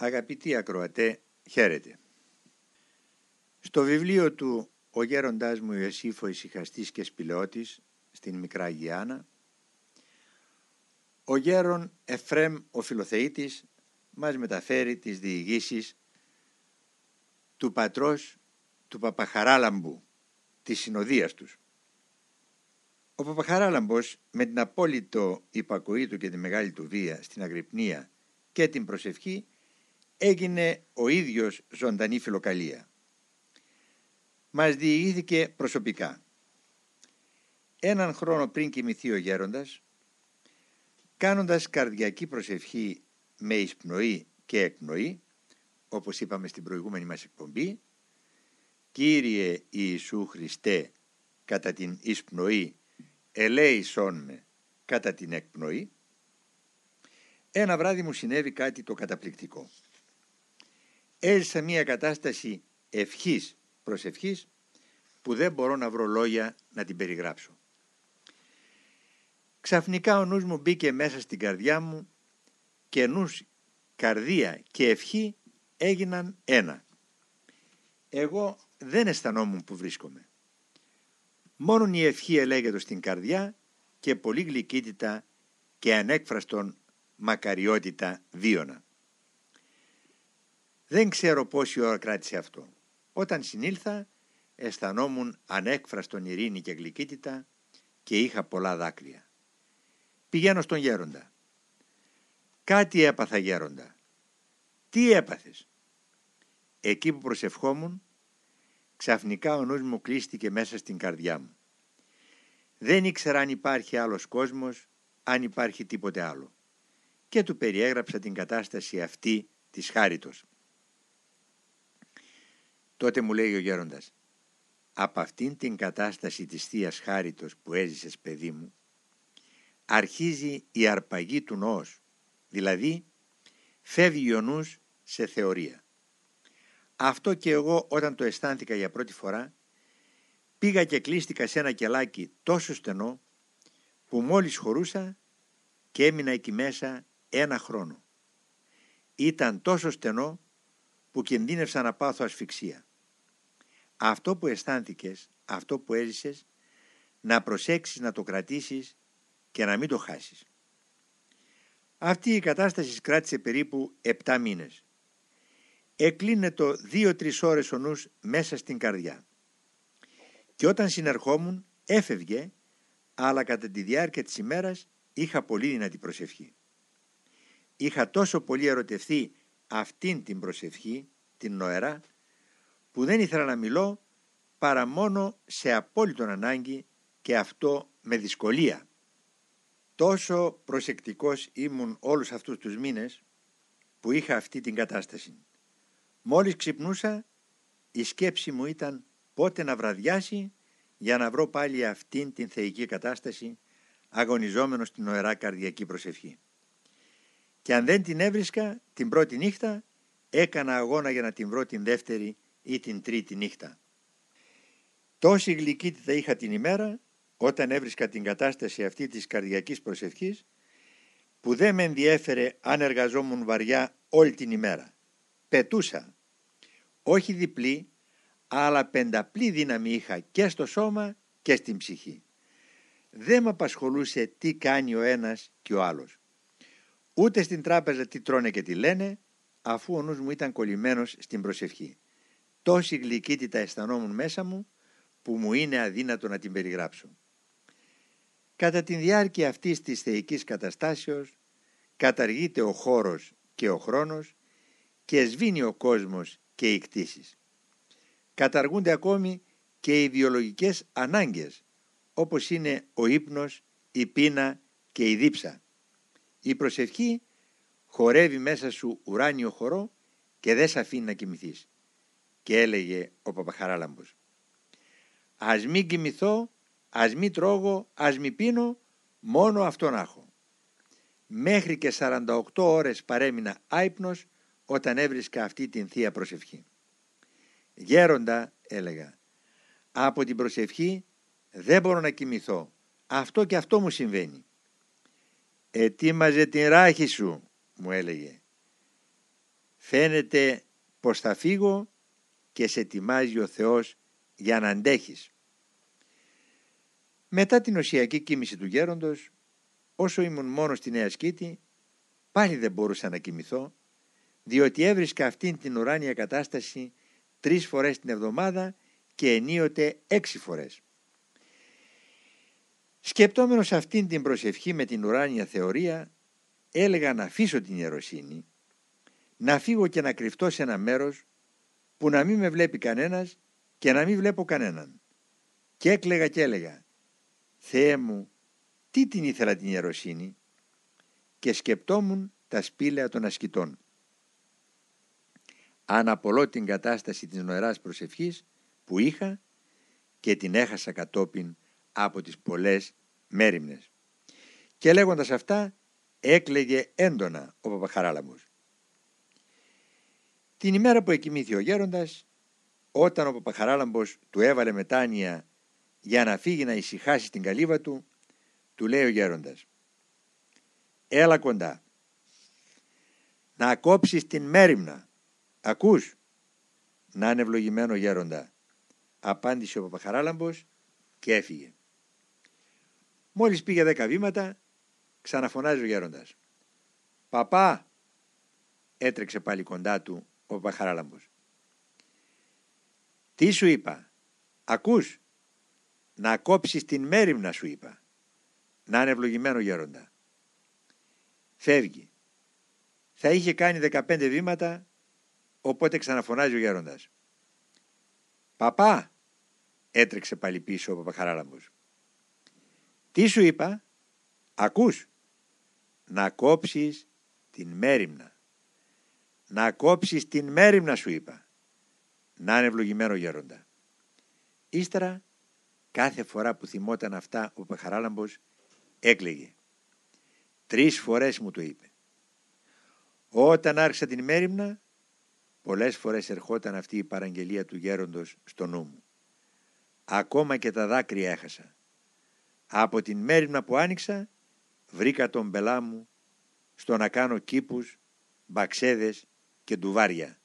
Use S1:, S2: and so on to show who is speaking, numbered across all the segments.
S1: Αγαπητοί ακροατέ, χαίρετε. Στο βιβλίο του «Ο γέροντάς μου Ιωσήφ ο ησυχαστής και σπηλαιώτης» στην Μικρά Γιάννα, ο γέρον Εφρέμ ο Φιλοθεήτης μας μεταφέρει τις διηγήσεις του πατρός του Παπαχαράλαμπου, της συνοδείας τους. Ο Παπαχαράλαμπος με την απόλυτο υπακοή του και τη μεγάλη του βία στην αγρυπνία και την προσευχή έγινε ο ίδιος ζωντανή φιλοκαλία. Μας διηγήθηκε προσωπικά. Έναν χρόνο πριν κοιμηθεί ο γέροντας, κάνοντας καρδιακή προσευχή με εισπνοή και εκπνοή, όπως είπαμε στην προηγούμενη μας εκπομπή, Κύριε Ιησού Χριστέ, κατά την εισπνοή, ελέησόν με κατά την εκπνοή, ένα βράδυ μου συνέβη κάτι το καταπληκτικό. Έζησα μια κατάσταση ευχής προσευχής που δεν μπορώ να βρω λόγια να την περιγράψω. Ξαφνικά ο νους μου μπήκε μέσα στην καρδιά μου και νους, καρδία και ευχή έγιναν ένα. Εγώ δεν αισθανόμουν που βρίσκομαι. Μόνον η ευχή ελέγεται στην καρδιά και πολύ γλυκύτητα και ανέκφραστον μακαριότητα βίωνα. Δεν ξέρω πόση ώρα κράτησε αυτό. Όταν συνήλθα αισθανόμουν ανέκφραστον ειρήνη και γλυκύτητα και είχα πολλά δάκρυα. Πηγαίνω στον γέροντα. Κάτι έπαθα γέροντα. Τι έπαθες; Εκεί που προσευχόμουν ξαφνικά ο νους μου κλείστηκε μέσα στην καρδιά μου. Δεν ήξερα αν υπάρχει άλλος κόσμος, αν υπάρχει τίποτε άλλο. Και του περιέγραψα την κατάσταση αυτή της χάριτος. Τότε μου λέει ο γέροντας, από αυτήν την κατάσταση της θείας Χάριτος που έζησες παιδί μου, αρχίζει η αρπαγή του νοός, δηλαδή φεύγει ο νους σε θεωρία. Αυτό και εγώ όταν το αισθάνθηκα για πρώτη φορά, πήγα και κλείστηκα σε ένα κελάκι τόσο στενό, που μόλις χωρούσα και έμεινα εκεί μέσα ένα χρόνο. Ήταν τόσο στενό που κινδύνευσα να πάθω ασφυξία αυτό που αισθάνθηκες, αυτό που έζησες, να προσέξεις να το κρατήσεις και να μην το χάσεις. Αυτή η κατάσταση κράτησε περίπου 7 μήνες. Εκλίνε το 2-3 ώρες ο νους μέσα στην καρδιά. Και όταν συνερχόμουν έφευγε, αλλά κατά τη διάρκεια της ημέρας είχα πολύ δυνατή προσευχή. Είχα τόσο πολύ ερωτευθεί αυτήν την προσευχή, την νοερά, που δεν ήθελα να μιλώ παρά μόνο σε απόλυτον ανάγκη και αυτό με δυσκολία. Τόσο προσεκτικός ήμουν όλους αυτούς τους μήνες που είχα αυτή την κατάσταση. Μόλις ξυπνούσα η σκέψη μου ήταν πότε να βραδιάσει για να βρω πάλι αυτήν την θεϊκή κατάσταση αγωνιζόμενος στην οερά καρδιακή προσευχή. Και αν δεν την έβρισκα την πρώτη νύχτα έκανα αγώνα για να την βρω την δεύτερη ή την τρίτη νύχτα. Τόση γλυκύτητα είχα την ημέρα όταν έβρισκα την κατάσταση αυτή της καρδιακής προσευχής που δεν με ενδιέφερε αν εργαζόμουν βαριά όλη την ημέρα. Πετούσα. Όχι διπλή, αλλά πενταπλή δύναμη είχα και στο σώμα και στην ψυχή. Δεν με απασχολούσε τι κάνει ο ένας και ο άλλος. Ούτε στην τράπεζα τι τρώνε και τι λένε, αφού ο νους μου ήταν κολλημένος στην προσευχή τόση γλυκύτητα αισθανόμουν μέσα μου που μου είναι αδύνατο να την περιγράψω. Κατά τη διάρκεια αυτής της θεϊκής καταστάσεως καταργείται ο χώρος και ο χρόνος και σβήνει ο κόσμος και οι κτήσεις. Καταργούνται ακόμη και οι βιολογικές ανάγκες όπως είναι ο ύπνος, η πείνα και η δίψα. Η προσευχή χορεύει μέσα σου ουράνιο χορό και δεν σε αφήνει να κοιμηθείς και έλεγε ο Παπαχαράλαμπος «Ας μην κοιμηθώ, ας μην τρώγω, ας μην πίνω, μόνο αυτό να έχω». Μέχρι και 48 ώρες παρέμεινα άϊπνος όταν έβρισκα αυτή την Θεία Προσευχή. «Γέροντα», έλεγα, «από την προσευχή δεν μπορώ να κοιμηθώ. Αυτό και αυτό μου συμβαίνει». «Ετοίμαζε την ράχη σου», μου έλεγε. φαίνεται πως θα φύγω και σε ετοιμάζει ο Θεός για να αντέχεις. Μετά την οσιακή κίνηση του γέροντος, όσο ήμουν μόνος στη Νέα Σκήτη, πάλι δεν μπορούσα να κοιμηθώ, διότι έβρισκα αυτήν την ουράνια κατάσταση τρεις φορές την εβδομάδα και ενίοτε έξι φορές. Σκεπτόμενος αυτήν την προσευχή με την ουράνια θεωρία, έλεγα να αφήσω την ιεροσύνη, να φύγω και να κρυφτώ σε ένα μέρος που να μην με βλέπει κανένας και να μην βλέπω κανέναν. Και έκλεγα και έλεγα «Θεέ μου, τι την ήθελα την ιεροσύνη» και σκεπτόμουν τα σπήλαια των ασκητών. Αναπολώ την κατάσταση της νοεράς προσευχής που είχα και την έχασα κατόπιν από τις πολλές μέρημνες. Και λέγοντας αυτά έκλεγε έντονα ο Παπαχαράλαμπος. Την ημέρα που εκοιμήθη ο γέροντας, όταν ο Παπαχαράλαμπος του έβαλε μετάνοια για να φύγει να ησυχάσει την καλύβα του, του λέει ο γέροντας «Έλα κοντά, να κόψεις την μέρημνα, ακούς» «Να είναι ευλογημένο γέροντα», απάντησε ο Παπαχαράλαμπος και έφυγε. Μόλις πήγε δέκα βήματα, ξαναφωνάζει ο γέροντας. «Παπά!» έτρεξε πάλι κοντά του ο Παπαχαράλαμπος. «Τι σου είπα, ακούς, να κόψεις την μέρημνα σου είπα, να είναι ευλογημένο γέροντα». Φεύγει. Θα είχε κάνει δεκαπέντε βήματα, οπότε ξαναφωνάζει ο γέροντας. «Παπά!» έτρεξε πάλι πίσω ο Παπαχαράλαμπος. Τι σου είπα, ακούς, να κόψεις την μέρημνα. Να κόψεις την μέρημνα σου είπα. Να είναι ευλογημένο γέροντα. Ύστερα, κάθε φορά που θυμόταν αυτά ο Παχαράλαμπος έκλαιγε. Τρεις φορές μου το είπε. Όταν άρχισα την μέρημνα, πολλές φορές ερχόταν αυτή η παραγγελία του γέροντος στο νου μου. Ακόμα και τα δάκρυα έχασα. Από την μέρημνα που άνοιξα βρήκα τον πελά μου στο να κάνω κήπους, μπαξέδες και ντουβάρια.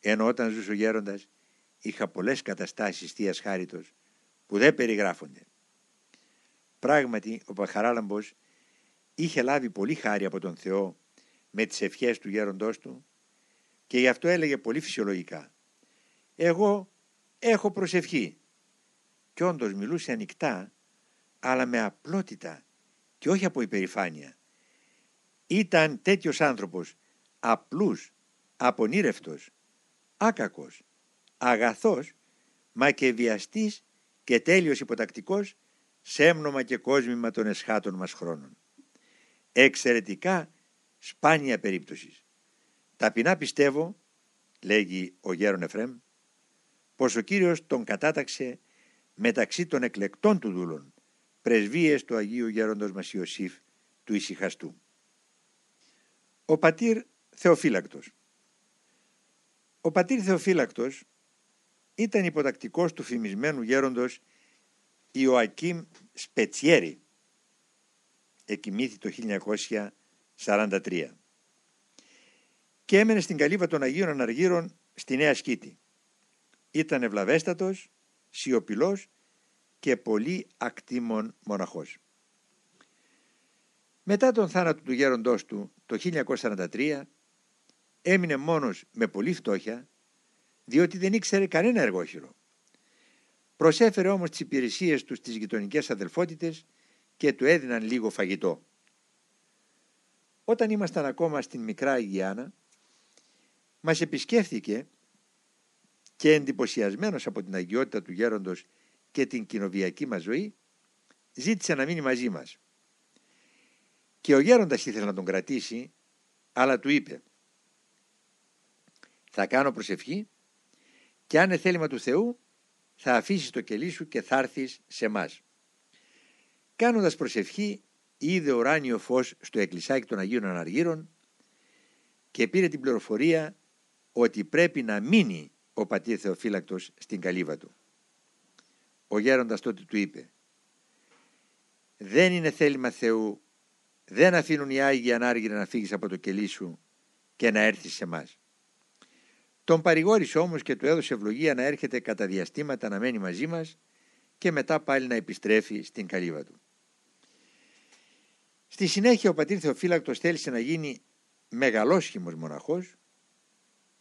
S1: Ενώ όταν ζούσε ο γέροντας είχα πολλές καταστάσεις θείας χάριτος που δεν περιγράφονται. Πράγματι ο Παχαράλαμπος είχε λάβει πολύ χάρη από τον Θεό με τις ευχές του γέροντός του και γι' αυτό έλεγε πολύ φυσιολογικά «Εγώ έχω προσευχή» και όντως μιλούσε ανοιχτά αλλά με απλότητα και όχι από υπερηφάνεια. Ήταν τέτοιος άνθρωπος, απλούς, απονήρευτος, άκακος, αγαθός, μα και βιαστής και τέλειος υποτακτικός σε έμνομα και κόσμημα των εσχάτων μας χρόνων. Εξαιρετικά σπάνια περίπτωσης. Ταπεινά πιστεύω, λέγει ο γέρον Εφρέμ, πως ο Κύριος τον κατάταξε μεταξύ των εκλεκτών του δούλων πρεσβείες του Αγίου Γέροντος μας Ιωσήφ του Ισυχαστού. Ο πατήρ Θεοφύλακτος Ο πατήρ Θεοφύλακτος ήταν υποτακτικός του φημισμένου γέροντος Ιωακίμ Σπετσιέρη εκοιμήθη το 1943 και έμενε στην καλύβα των Αγίων Αναργύρων στη Νέα Σκήτη. Ήταν ευλαβέστατος, σιωπηλός και πολύ ακτήμων μοναχός. Μετά τον θάνατο του γέροντός του το 1943 έμεινε μόνος με πολύ φτώχεια διότι δεν ήξερε κανένα εργόχειρο. Προσέφερε όμως τις υπηρεσίες τους στις γειτονικές αδελφότητες και του έδιναν λίγο φαγητό. Όταν ήμασταν ακόμα στην μικρά Αγιάνα μας επισκέφθηκε και εντυπωσιασμένος από την αγιότητα του γέροντος και την κοινοβιακή μας ζωή, ζήτησε να μείνει μαζί μας. Και ο γέροντας ήθελε να τον κρατήσει, αλλά του είπε «Θα κάνω προσευχή και αν είναι θέλημα του Θεού θα αφήσεις το κελί σου και θα έρθεις σε μας. Κάνοντας προσευχή είδε ουράνιο φως στο εκκλησάκι των Αγίων Αναργύρων και πήρε την πληροφορία ότι πρέπει να μείνει ο πατήρ Θεοφύλακτος στην καλύβα του. Ο γέροντας τότε του είπε «Δεν είναι θέλημα Θεού, δεν αφήνουν οι Άγιοι ανάργυροι να φύγεις από το κελί σου και να έρθεις σε μας. Τον παρηγόρησε όμως και του έδωσε ευλογία να έρχεται κατά διαστήματα να μένει μαζί μας και μετά πάλι να επιστρέφει στην καλύβα του. Στη συνέχεια ο πατήρ Θεοφύλακτος θέλησε να γίνει μεγαλόσχημος μοναχός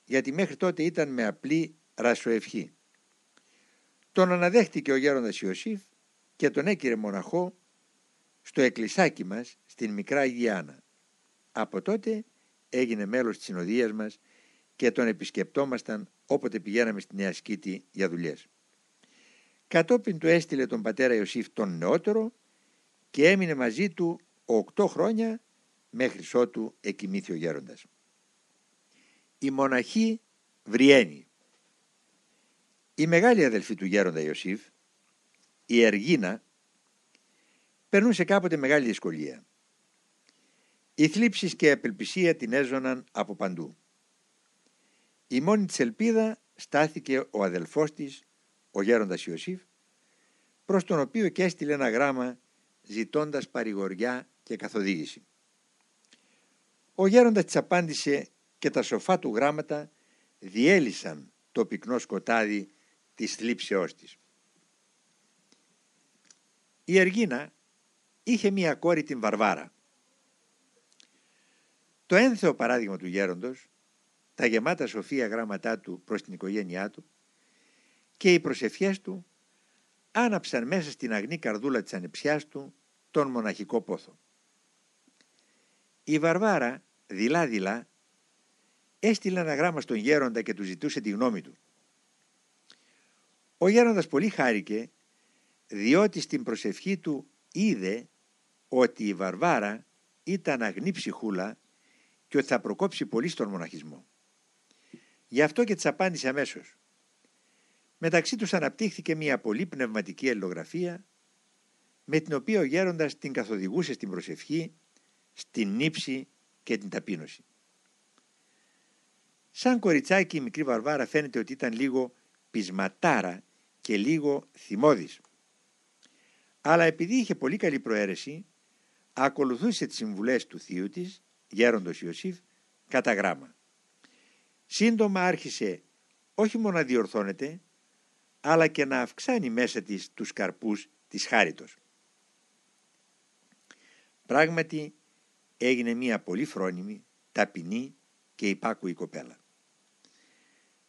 S1: γιατί μέχρι τότε ήταν με απλή ρασοευχή. Τον αναδέχτηκε ο γέροντας Ιωσήφ και τον έκυρε μοναχό στο εκκλησάκι μας στην Μικρά Γιάννα. Από τότε έγινε μέλος της συνοδείας μας και τον επισκεπτόμασταν όποτε πηγαίναμε στη Νέα Σκήτη για δουλειές. Κατόπιν του έστειλε τον πατέρα Ιωσήφ τον νεότερο και έμεινε μαζί του οκτώ χρόνια μέχρι ότου εκοιμήθη ο γέροντας. Η μοναχή Βριένη Η μεγάλη αδελφή του γέροντα Ιωσήφ, η Εργίνα, περνούσε κάποτε μεγάλη δυσκολία. Οι θλίψεις και η απελπισία την έζωναν από παντού. Η μόνη της ελπίδα στάθηκε ο αδελφός της, ο γέροντας Ιωσήφ, προς τον οποίο και έστειλε ένα γράμμα ζητώντας παρηγοριά και καθοδήγηση. Ο γέροντας της απάντησε και τα σοφά του γράμματα διέλυσαν το πυκνό σκοτάδι της θλίψεώς της. Η Εργίνα είχε μία κόρη την Βαρβάρα. Το ένθεο παράδειγμα του γέροντος, τα γεμάτα σοφία γράμματά του προς την οικογένειά του και οι προσευχές του άναψαν μέσα στην αγνή καρδούλα της ανεψιάς του τον μοναχικό πόθο. Η Βαρβάρα, δειλά-δειλά, έστειλε ένα γράμμα στον γέροντα και του ζητούσε τη γνώμη του. Ο γέροντας πολύ χάρηκε, διότι στην προσευχή του είδε ότι η Βαρβάρα ήταν αγνή ψυχούλα και ότι θα προκόψει πολύ στον μοναχισμό. Γι' αυτό και της απάντησε αμέσως. Μεταξύ τους αναπτύχθηκε μια πολύ πνευματική ελλογραφία με την οποία ο γέροντας την καθοδηγούσε στην προσευχή, στην νύψη και την ταπείνωση. Σαν κοριτσάκι η μικρή Βαρβάρα φαίνεται ότι ήταν λίγο πισματάρα και λίγο θυμώδης. Αλλά επειδή είχε πολύ καλή προαίρεση, ακολουθούσε τις συμβουλές του θείου της, γέροντος Ιωσήφ, κατά γράμμα. Σύντομα άρχισε όχι μόνο να διορθώνεται, αλλά και να αυξάνει μέσα της τους καρπούς της χάριτος. Πράγματι έγινε μια πολύ φρόνιμη, ταπεινή και υπάκουη κοπέλα.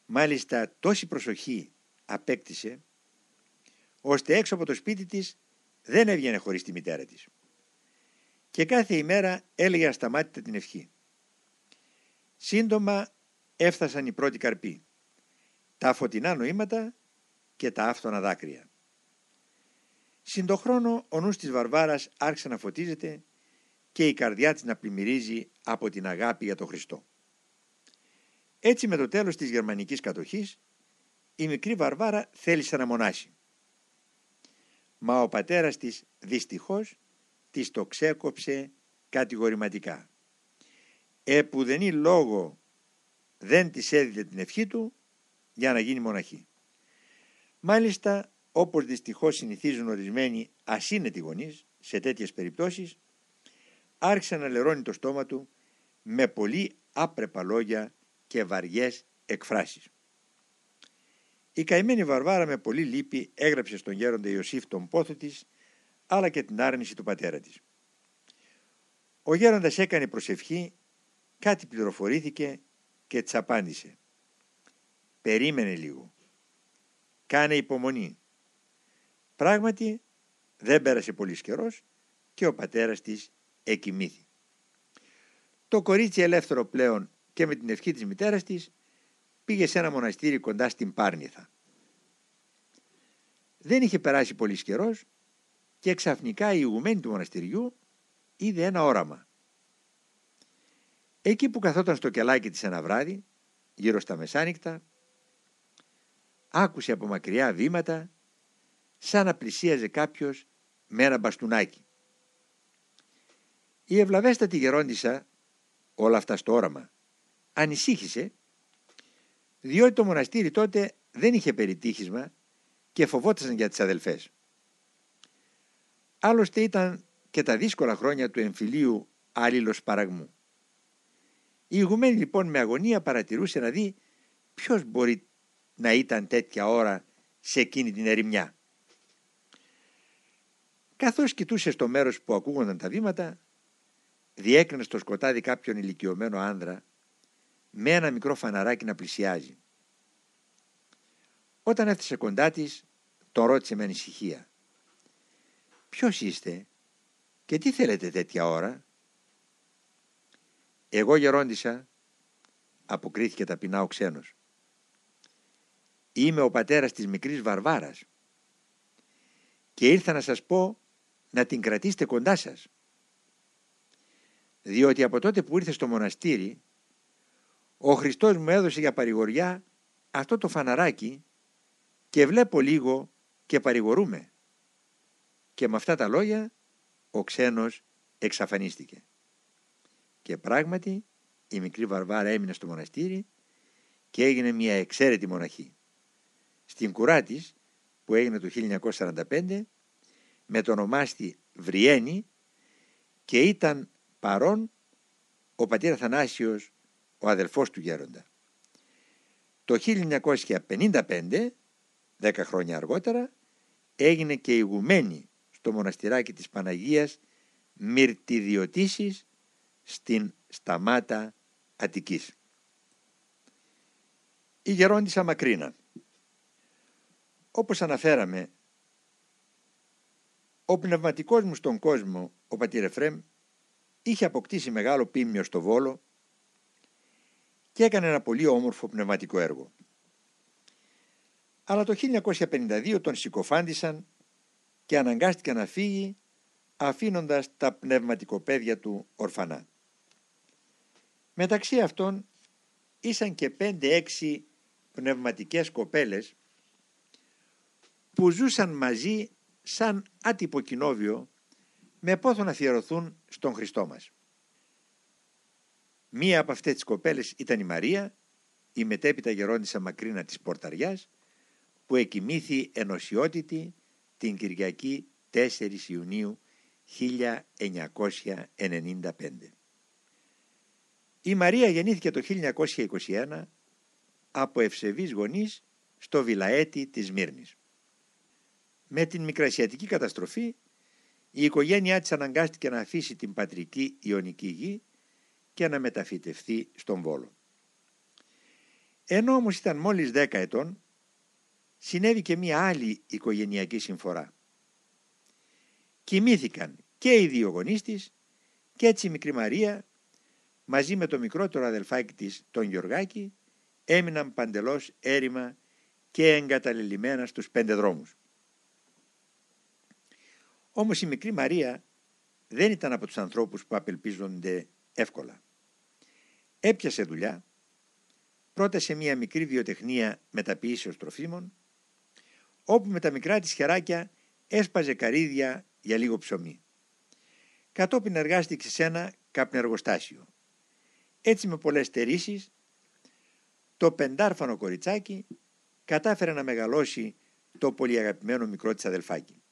S1: Μάλιστα τόση προσοχή απέκτησε, ώστε έξω από το σπίτι της δεν έβγαινε χωρίς τη μητέρα της. Και κάθε ημέρα έλεγε ασταμάτητα την ευχή. Σύντομα έφτασαν οι πρώτοι καρποί, τα φωτεινά νοήματα και τα άφθονα δάκρυα. Συν το χρόνο ο νους της Βαρβάρας άρχισε να φωτίζεται και η καρδιά της να πλημμυρίζει από την αγάπη για τον Χριστό. Έτσι με το τέλος της γερμανικής κατοχής η μικρή Βαρβάρα θέλησε να μονάσει. Μα ο πατέρας της δυστυχώς της το ξέκοψε κατηγορηματικά. Επουδενή λόγο δεν της έδιδε την ευχή του για να γίνει μοναχή. Μάλιστα όπως δυστυχώς συνηθίζουν ορισμένοι ασύνετοι γονείς σε τέτοιες περιπτώσεις άρχισε να λερώνει το στόμα του με πολύ άπρεπα λόγια και βαριές εκφράσεις. Η καημένη Βαρβάρα με πολύ λύπη έγραψε στον γέροντα Ιωσήφ τον πόθο της, αλλά και την άρνηση του πατέρα της. Ο γέροντας έκανε προσευχή, κάτι πληροφορήθηκε και της απάντησε. Περίμενε λίγο. Κάνε υπομονή. Πράγματι δεν πέρασε πολύς καιρός και ο πατέρας της εκοιμήθη. Το κορίτσι ελεύθερο πλέον και με την ευχή της μητέρας της πήγε σε ένα μοναστήρι κοντά στην Πάρνηθα. Δεν είχε περάσει πολύς καιρός και ξαφνικά η ηγουμένη του μοναστηριού είδε ένα όραμα. Εκεί που καθόταν στο κελάκι της ένα βράδυ, γύρω στα μεσάνυχτα, άκουσε από μακριά βήματα σαν να πλησίαζε κάποιος με ένα μπαστούνάκι. Η ευλαβέστατη γερόντισα όλα αυτά στο όραμα ανησύχησε διότι το μοναστήρι τότε δεν είχε περιτύχισμα και φοβόταν για τις αδελφές. Άλλωστε ήταν και τα δύσκολα χρόνια του εμφυλίου άλληλος παραγμού. Η ηγουμένη λοιπόν με αγωνία παρατηρούσε να δει ποιος μπορεί να ήταν τέτοια ώρα σε εκείνη την ερημιά. Καθώς κοιτούσε στο μέρος που ακούγονταν τα βήματα, διέκρινε στο σκοτάδι κάποιον ηλικιωμένο άνδρα με ένα μικρό φαναράκι να πλησιάζει. Όταν έφτασε κοντά της, τον ρώτησε με ανησυχία. «Ποιος είστε και τι θέλετε τέτοια ώρα» «Εγώ γερόντισα», αποκρίθηκε ταπεινά ο ξένος. «Είμαι ο πατέρας της μικρής Βαρβάρας και ήρθα να σας πω να την κρατήσετε κοντά σας. Διότι από τότε που ήρθε στο μοναστήρι, ο Χριστός μου έδωσε για παρηγοριά αυτό το φαναράκι και βλέπω λίγο και παρηγορούμε. Και με αυτά τα λόγια ο ξένος εξαφανίστηκε. Και πράγματι η μικρή Βαρβάρα έμεινε στο μοναστήρι και έγινε μια εξαίρετη μοναχή. Στην κουρά της, που έγινε το 1945 με το ονομάστη Βριένη και ήταν παρόν ο πατήρ Αθανάσιος ο αδελφός του γέροντα. Το 1955, δέκα χρόνια αργότερα, έγινε και ηγουμένη στο μοναστηράκι της Παναγίας Μυρτιδιωτήσης στην Σταμάτα Αττικής. Η γερόντισα Μακρίνα Όπως αναφέραμε, ο πνευματικός μου στον κόσμο, ο πατήρ Εφρέμ, είχε αποκτήσει μεγάλο πίμιο στο Βόλο και έκανε ένα πολύ όμορφο πνευματικό έργο. Αλλά το 1952 τον συκοφάντησαν και αναγκάστηκε να φύγει αφήνοντας τα πνευματικοπαίδια του ορφανά. Μεταξύ αυτών ήσαν και 5-6 πνευματικές κοπέλες που ζούσαν μαζί σαν άτυπο κοινόβιο με πόθο να αφιερωθούν στον Χριστό μας. Μία από αυτές τις κοπέλες ήταν η Μαρία, η μετέπειτα γερόντισα μακρίνα της Πορταριάς, που εκοιμήθη ενωσιότητη την Κυριακή 4 Ιουνίου 1995. Η Μαρία γεννήθηκε το 1921 από ευσεβείς γονείς στο Βιλαέτη της Μύρνης. Με την μικρασιατική καταστροφή η οικογένειά της αναγκάστηκε να αφήσει την πατρική Ιωνική γη και να μεταφυτευθεί στον Βόλο. Ενώ όμως ήταν μόλις 10 ετών, συνέβη και μία άλλη οικογενειακή συμφορά. Κοιμήθηκαν και οι δύο γονείς της και έτσι η μικρή Μαρία μαζί με το μικρότερο αδελφάκι της τον Γιωργάκη έμειναν παντελώς έρημα και εγκαταλελειμμένα στους πέντε δρόμους. Όμως η μικρή Μαρία δεν ήταν από τους ανθρώπους που απελπίζονται εύκολα. Έπιασε δουλειά, πρώτα σε μια μικρή βιοτεχνία μεταποίησεως τροφίμων, όπου με τα μικρά της χεράκια έσπαζε καρύδια για λίγο ψωμί. Κατόπιν εργάστηκε σε ένα καπνεργοστάσιο. Έτσι με πολλές στερήσεις, το πεντάρφανο κοριτσάκι κατάφερε να μεγαλώσει το πολύ αγαπημένο μικρό της αδελφάκι.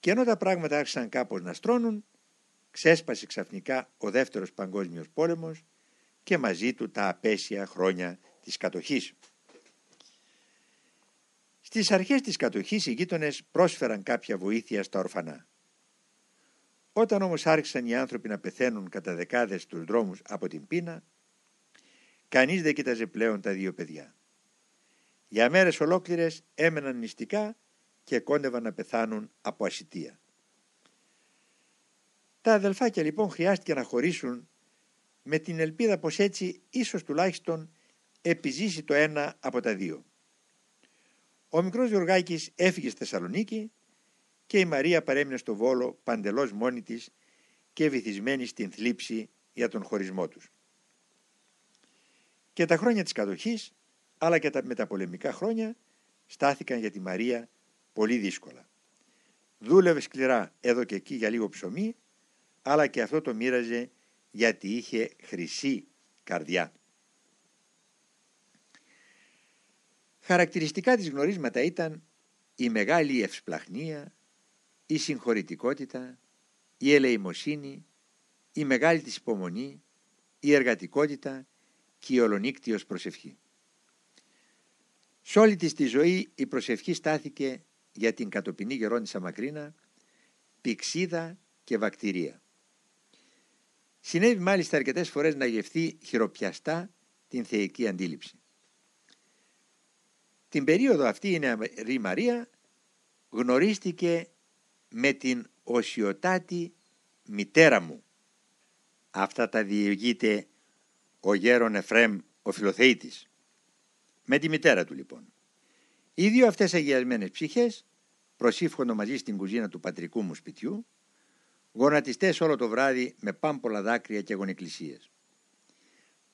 S1: Και ενώ τα πράγματα άρχισαν κάπως να στρώνουν, ξέσπασε ξαφνικά ο δεύτερος παγκόσμιος πόλεμος και μαζί του τα απέσια χρόνια της κατοχής. Στις αρχές της κατοχής οι γείτονες πρόσφεραν κάποια βοήθεια στα ορφανά. Όταν όμως άρχισαν οι άνθρωποι να πεθαίνουν κατά δεκάδες στους δρόμους από την πείνα, κανείς δεν κοίταζε πλέον τα δύο παιδιά. Για μέρες ολόκληρες έμεναν νηστικά και κόντευαν να πεθάνουν από ασυτεία. Τα αδελφάκια λοιπόν χρειάστηκε να χωρίσουν με την ελπίδα πως έτσι ίσως τουλάχιστον επιζήσει το ένα από τα δύο. Ο μικρός Γιωργάκης έφυγε στη Θεσσαλονίκη και η Μαρία παρέμεινε στο Βόλο παντελώς μόνη της και βυθισμένη στην θλίψη για τον χωρισμό τους. Και τα χρόνια της κατοχής αλλά και τα μεταπολεμικά χρόνια στάθηκαν για τη Μαρία πολύ δύσκολα. Δούλευε σκληρά εδώ και εκεί για λίγο ψωμί, αλλά και αυτό το μοίραζε γιατί είχε χρυσή καρδιά. Χαρακτηριστικά της γνωρίσματα ήταν η μεγάλη ευσπλαχνία, η συγχωρητικότητα, η ελεημοσύνη, η μεγάλη της υπομονή, η εργατικότητα και η ολονύκτιος προσευχή. Σε όλη της τη ζωή η προσευχή στάθηκε για την κατοπινή γερόντισσα Μακρίνα, πηξίδα και βακτηρία. Συνέβη μάλιστα αρκετές φορές να γευθεί χειροπιαστά την θεϊκή αντίληψη. Την περίοδο αυτή η νεαρή Μαρία γνωρίστηκε με την οσιοτάτη μητέρα μου. Αυτά τα διηγείται ο γέρον Εφρέμ ο φιλοθεήτης. Με τη μητέρα του λοιπόν. Οι δύο αυτές αγιασμένες ψυχές προσήφχονται μαζί στην κουζίνα του πατρικού μου σπιτιού, γονατιστές όλο το βράδυ με πάμπολα δάκρυα και γονεκκλησίες.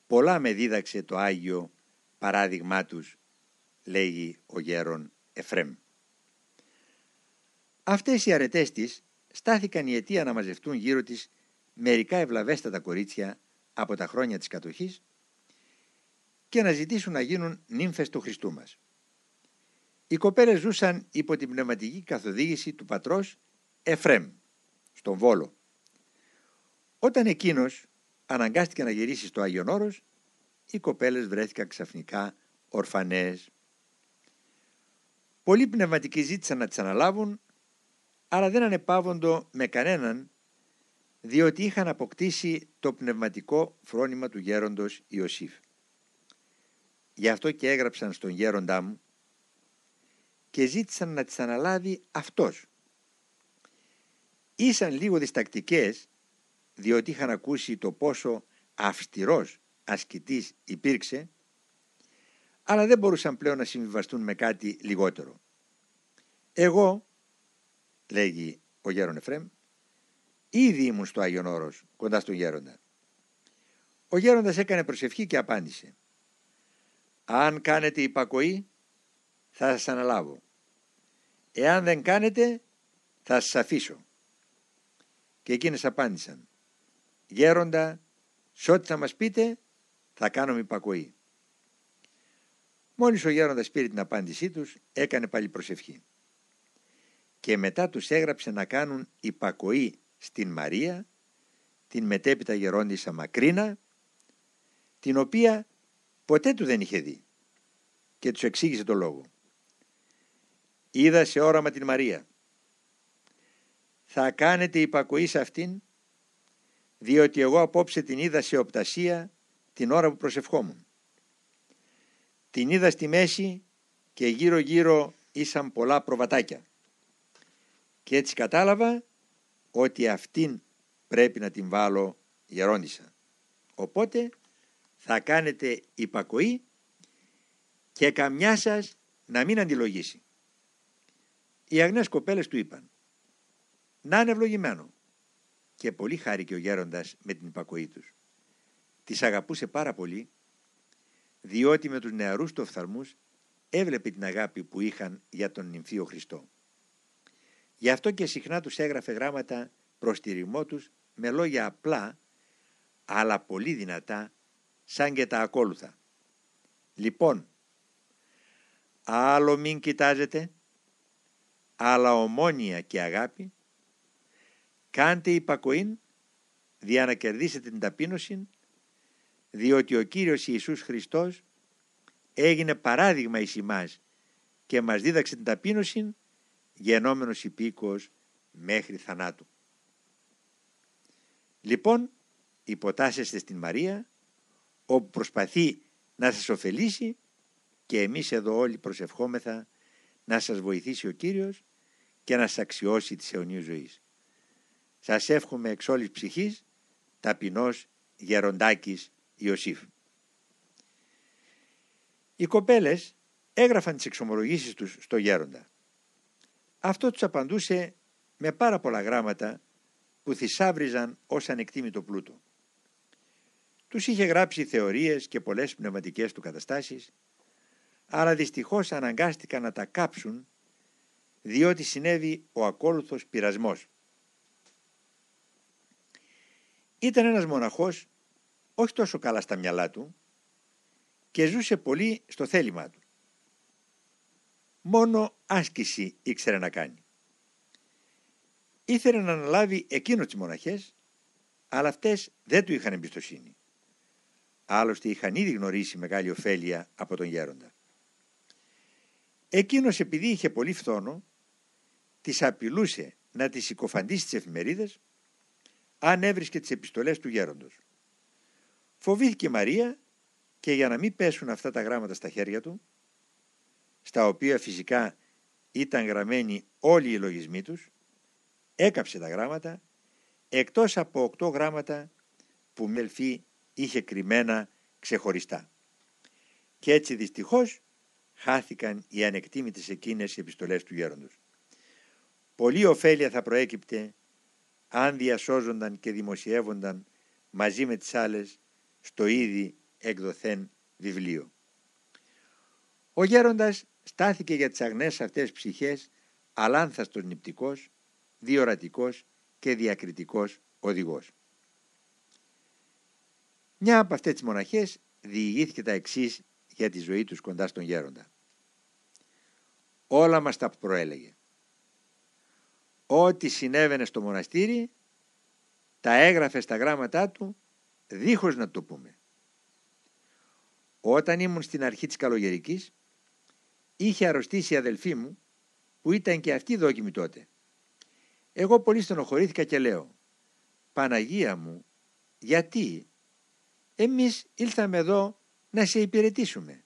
S1: Πολλά με δίδαξε το Άγιο παράδειγμά τους, λέγει ο γέρον Εφρέμ. Αυτές οι αρετές της στάθηκαν η αιτία να μαζευτούν γύρω της μερικά ευλαβέστατα κορίτσια από τα χρόνια της κατοχής και να ζητήσουν να γίνουν νύμφες του Χριστού μας. Οι κοπέλες ζούσαν υπό την πνευματική καθοδήγηση του πατρός Εφρέμ, στον Βόλο. Όταν εκείνος αναγκάστηκε να γυρίσει στο Άγιον Όρος, οι κοπέλες βρέθηκαν ξαφνικά ορφανές. Πολλοί πνευματικοί ζήτησαν να τις αναλάβουν, αλλά δεν ανεπάβοντο με κανέναν, διότι είχαν αποκτήσει το πνευματικό φρόνημα του γέροντος Ιωσήφ. Γι' αυτό και έγραψαν στον γέροντά μου και ζήτησαν να τις αναλάβει αυτός. Ήσαν λίγο διστακτικές διότι είχαν ακούσει το πόσο αυστηρός ασκητής υπήρξε αλλά δεν μπορούσαν πλέον να συμβιβαστούν με κάτι λιγότερο. Εγώ, λέγει ο γέρον Εφρέμ, ήδη ήμουν στο Άγιον Όρος, κοντά στον γέροντα. Ο γέροντας έκανε προσευχή και απάντησε «Αν κάνετε υπακοή, θα σας αναλάβω. Εάν δεν κάνετε, θα σας αφήσω». Και εκείνες απάντησαν «Γέροντα, σε ό,τι θα μας πείτε, θα κάνουμε υπακοή». Μόλις ο γέροντας πήρε την απάντησή τους, έκανε πάλι προσευχή. Και μετά τους έγραψε να κάνουν υπακοή στην Μαρία, την μετέπειτα γερόντισσα Μακρίνα, την οποία ποτέ του δεν είχε δει και τους εξήγησε το λόγο. Είδα σε όραμα την Μαρία. Θα κάνετε υπακοή σε αυτήν, διότι εγώ απόψε την είδα σε οπτασία την ώρα που προσευχόμουν. Την είδα στη μέση και γύρω γύρω ήσαν πολλά προβατάκια. Και έτσι κατάλαβα ότι αυτήν πρέπει να την βάλω γερόντισα. Οπότε θα κάνετε υπακοή και καμιά σας να μην αντιλογήσει. Οι αγνές κοπέλες του είπαν «Να είναι ευλογημένο» και πολύ χάρηκε ο γέροντας με την υπακοή τους. Τις αγαπούσε πάρα πολύ διότι με τους νεαρούς του οφθαλμούς έβλεπε την αγάπη που είχαν για τον νυμφίο Χριστό. Γι' αυτό και συχνά τους έγραφε γράμματα προς τη ρημό τους με λόγια απλά αλλά πολύ δυνατά σαν και τα ακόλουθα. Λοιπόν, άλλο μην κοιτάζετε, αλλά ομόνια και αγάπη, κάντε υπακοήν, δια να κερδίσετε την ταπείνωση, διότι ο Κύριος Ιησούς Χριστός έγινε παράδειγμα εις εμάς και μας δίδαξε την ταπείνωση γενόμενος υπήκος μέχρι θανάτου. Λοιπόν, υποτάσσεστε στην Μαρία, όπου προσπαθεί να σας ωφελήσει και εμείς εδώ όλοι προσευχόμεθα να σας βοηθήσει ο Κύριος και να σας αξιώσει της αιωνίου ζωής. Σας εύχομαι εξ όλης ψυχής ταπεινός γεροντάκης Ιωσήφ. Οι κοπέλες έγραφαν τις εξομολογήσεις τους στο γέροντα. Αυτό τους απαντούσε με πάρα πολλά γράμματα που θησάβριζαν ως ανεκτήμητο πλούτο. Τους είχε γράψει θεωρίες και πολλές πνευματικές του καταστάσεις, αλλά δυστυχώς αναγκάστηκαν να τα κάψουν διότι συνέβη ο ακόλουθος πειρασμός. Ήταν ένας μοναχός όχι τόσο καλά στα μυαλά του και ζούσε πολύ στο θέλημά του. Μόνο άσκηση ήξερε να κάνει. Ήθελε να αναλάβει εκείνο τις μοναχές, αλλά αυτές δεν του είχαν εμπιστοσύνη. Άλλωστε είχαν ήδη γνωρίσει μεγάλη ωφέλεια από τον γέροντα. Εκείνος επειδή είχε πολύ φθόνο, τις απειλούσε να τις συκοφαντήσει τις εφημερίδες αν έβρισκε τις επιστολές του γέροντος. Φοβήθηκε η Μαρία και για να μην πέσουν αυτά τα γράμματα στα χέρια του, στα οποία φυσικά ήταν γραμμένοι όλοι οι λογισμοί τους, έκαψε τα γράμματα, εκτός από οκτώ γράμματα που Μελφή είχε κρυμμένα ξεχωριστά. Και έτσι δυστυχώς χάθηκαν οι ανεκτήμητες εκείνες οι επιστολές του γέροντος. Πολύ ωφέλεια θα προέκυπτε αν διασώζονταν και δημοσιεύονταν μαζί με τις άλλες στο ήδη εκδοθέν βιβλίο. Ο γέροντας στάθηκε για τις αγνές αυτές ψυχές αλάνθαστος νηπτικός, διορατικός και διακριτικός οδηγός. Μια από αυτές τις μοναχές διηγήθηκε τα εξής για τη ζωή τους κοντά στον γέροντα. Όλα μας τα προέλεγε. Ό,τι συνέβαινε στο μοναστήρι τα έγραφε στα γράμματά του δίχως να το πούμε. Όταν ήμουν στην αρχή της καλογερικής είχε αρρωστήσει η αδελφή μου που ήταν και αυτή δόκιμη τότε. Εγώ πολύ στενοχωρήθηκα και λέω «Παναγία μου, γιατί εμείς ήλθαμε εδώ να σε υπηρετήσουμε;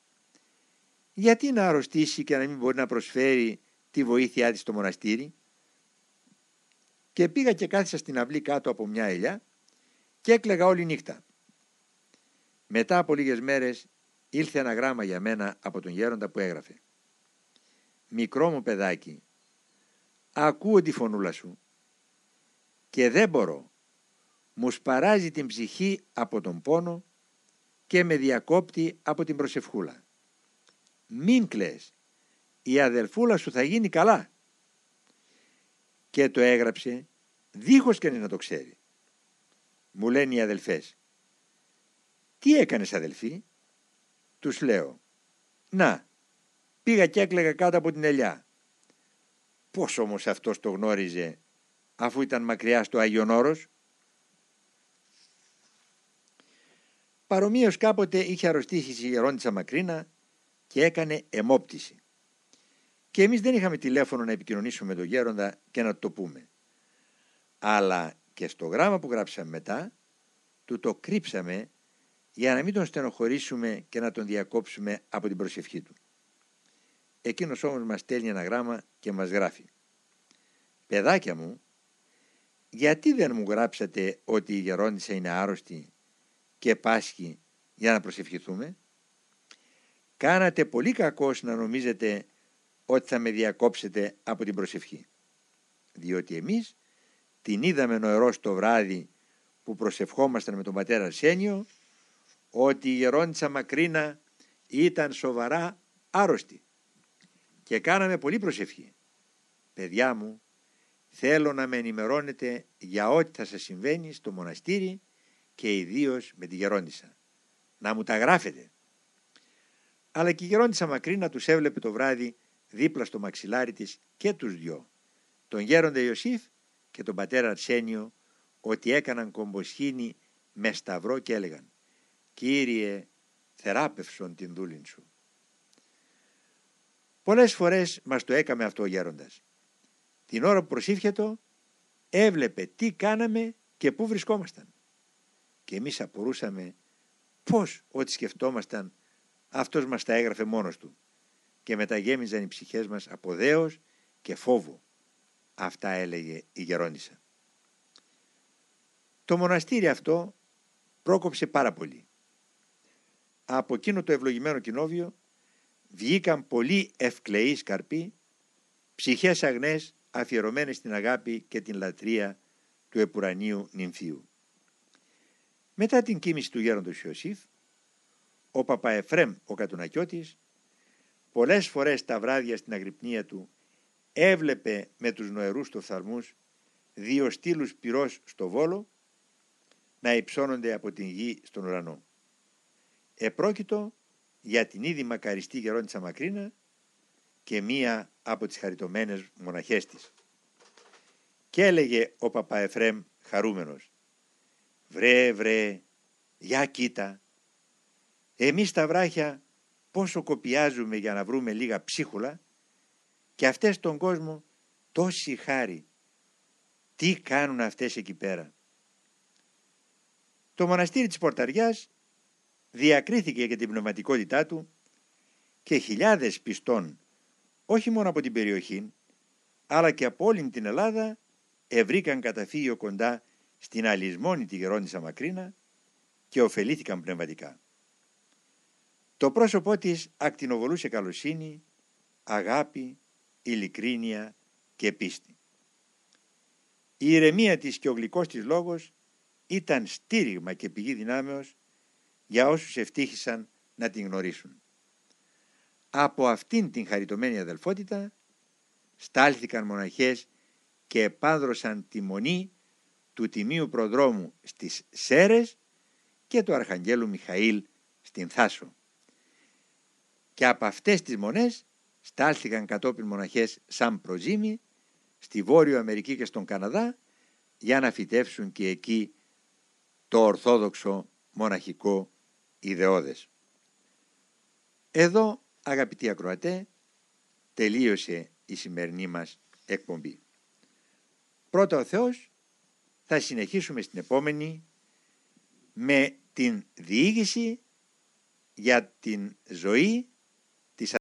S1: Γιατί να αρρωστήσει και να μην μπορεί να προσφέρει τη βοήθειά της στο μοναστήρι» και πήγα και κάθισα στην αυλή κάτω από μια ελιά και έκλαιγα όλη νύχτα. Μετά από λίγες μέρες ήλθε ένα γράμμα για μένα από τον γέροντα που έγραφε «Μικρό μου παιδάκι, ακούω τη φωνούλα σου και δεν μπορώ, μου σπαράζει την ψυχή από τον πόνο και με διακόπτει από την προσευχούλα. Μην κλαις, η αδελφούλα σου θα γίνει καλά» και το έγραψε δίχως κανείς να το ξέρει. Μου λένε οι αδελφές «Τι έκανες αδελφή» Τους λέω «Να, πήγα και έκλαιγα κάτω από την ελιά». Πώς όμως αυτός το γνώριζε αφού ήταν μακριά στο Άγιον Όρος; Παρομοίως κάποτε είχε αρρωστήσει η Γερόντισσα Μακρίνα και έκανε εμόπτηση. Και εμείς δεν είχαμε τηλέφωνο να επικοινωνήσουμε με τον γέροντα και να το πούμε. Αλλά και στο γράμμα που γράψαμε μετά, του το κρύψαμε για να μην τον στενοχωρήσουμε και να τον διακόψουμε από την προσευχή του. Εκείνος όμως μας στέλνει ένα γράμμα και μας γράφει «Παιδάκια μου, γιατί δεν μου γράψατε ότι η γερόντισσα είναι άρρωστη και πάσχει για να προσευχηθούμε» Κάνατε πολύ κακός να νομίζετε ότι θα με διακόψετε από την προσευχή. Διότι εμείς την είδαμε νοερός το βράδυ που προσευχόμασταν με τον πατέρα Αρσένιο ότι η γερόντισσα Μακρίνα ήταν σοβαρά άρρωστη και κάναμε πολύ προσευχή. Παιδιά μου, θέλω να με ενημερώνετε για ό,τι θα σας συμβαίνει στο μοναστήρι και ιδίως με τη γερόντισσα. Να μου τα γράφετε. Αλλά και η γερόντισσα Μακρίνα τους έβλεπε το βράδυ δίπλα στο μαξιλάρι της και τους δυο, τον γέροντα Ιωσήφ και τον πατέρα Αρσένιο, ότι έκαναν κομποσχήνη με σταυρό και έλεγαν «Κύριε, θεράπευσον την δούλην σου». Πολλές φορές μας το έκαμε αυτό ο γέροντας. Την ώρα που προσήφιατο έβλεπε τι κάναμε και πού βρισκόμασταν. Και εμείς απορούσαμε πώς ό,τι σκεφτόμασταν αυτός μας τα έγραφε μόνος του και μεταγέμιζαν οι ψυχές μας από δέος και φόβο. Αυτά έλεγε η Γερόνισσα. Το μοναστήρι αυτό πρόκοψε πάρα πολύ. Από εκείνο το ευλογημένο κοινόβιο βγήκαν πολύ ευκλεοί σκαρποί, ψυχές αγνές αφιερωμένες στην αγάπη και την λατρεία του επουρανίου νυμφίου. Μετά την κίνηση του γέροντος Ιωσήφ, ο Παπαεφρέμ ο Κατουνακιώτης πολλές φορές τα βράδια στην αγρυπνία του έβλεπε με τους νοερούς του φθαλμούς δύο στήλους πυρός στο Βόλο να υψώνονται από την γη στον ουρανό. Επρόκειτο για την ήδη μακαριστή γερόντισσα Μακρίνα και μία από τις χαριτωμένες μοναχές της. Και έλεγε ο Παπαεφρέμ χαρούμενος «Βρε, βρε, για κοίτα, εμείς τα βράχια πόσο κοπιάζουμε για να βρούμε λίγα ψίχουλα και αυτές τον κόσμο τόση χάρη. Τι κάνουν αυτές εκεί πέρα; Το μοναστήρι της Πορταριάς διακρίθηκε για την πνευματικότητά του και χιλιάδες πιστών όχι μόνο από την περιοχή αλλά και από όλη την Ελλάδα ευρήκαν καταφύγιο κοντά στην αλυσμόνη τη Γερόντισσα Μακρίνα και ωφελήθηκαν πνευματικά. Το πρόσωπό της ακτινοβολούσε καλοσύνη, αγάπη, ειλικρίνεια και πίστη. Η ηρεμία της και ο γλυκός της λόγος ήταν στήριγμα και πηγή δυνάμεως για όσους ευτύχησαν να την γνωρίσουν. Από αυτήν την χαριτωμένη αδελφότητα στάλθηκαν μοναχές και επάνδρωσαν τη μονή του Τιμίου Προδρόμου στις Σέρες και του Αρχαγγέλου Μιχαήλ στην Θάσο. Και από αυτές τις μονές στάλθηκαν κατόπιν μοναχές σαν προζήμι στη Βόρειο Αμερική και στον Καναδά για να φυτεύσουν και εκεί το ορθόδοξο μοναχικό ιδεώδες. Εδώ αγαπητοί ακροατέ τελείωσε η σημερινή μας εκπομπή. Πρώτα ο Θεός θα συνεχίσουμε στην επόμενη με την διήγηση για την ζωή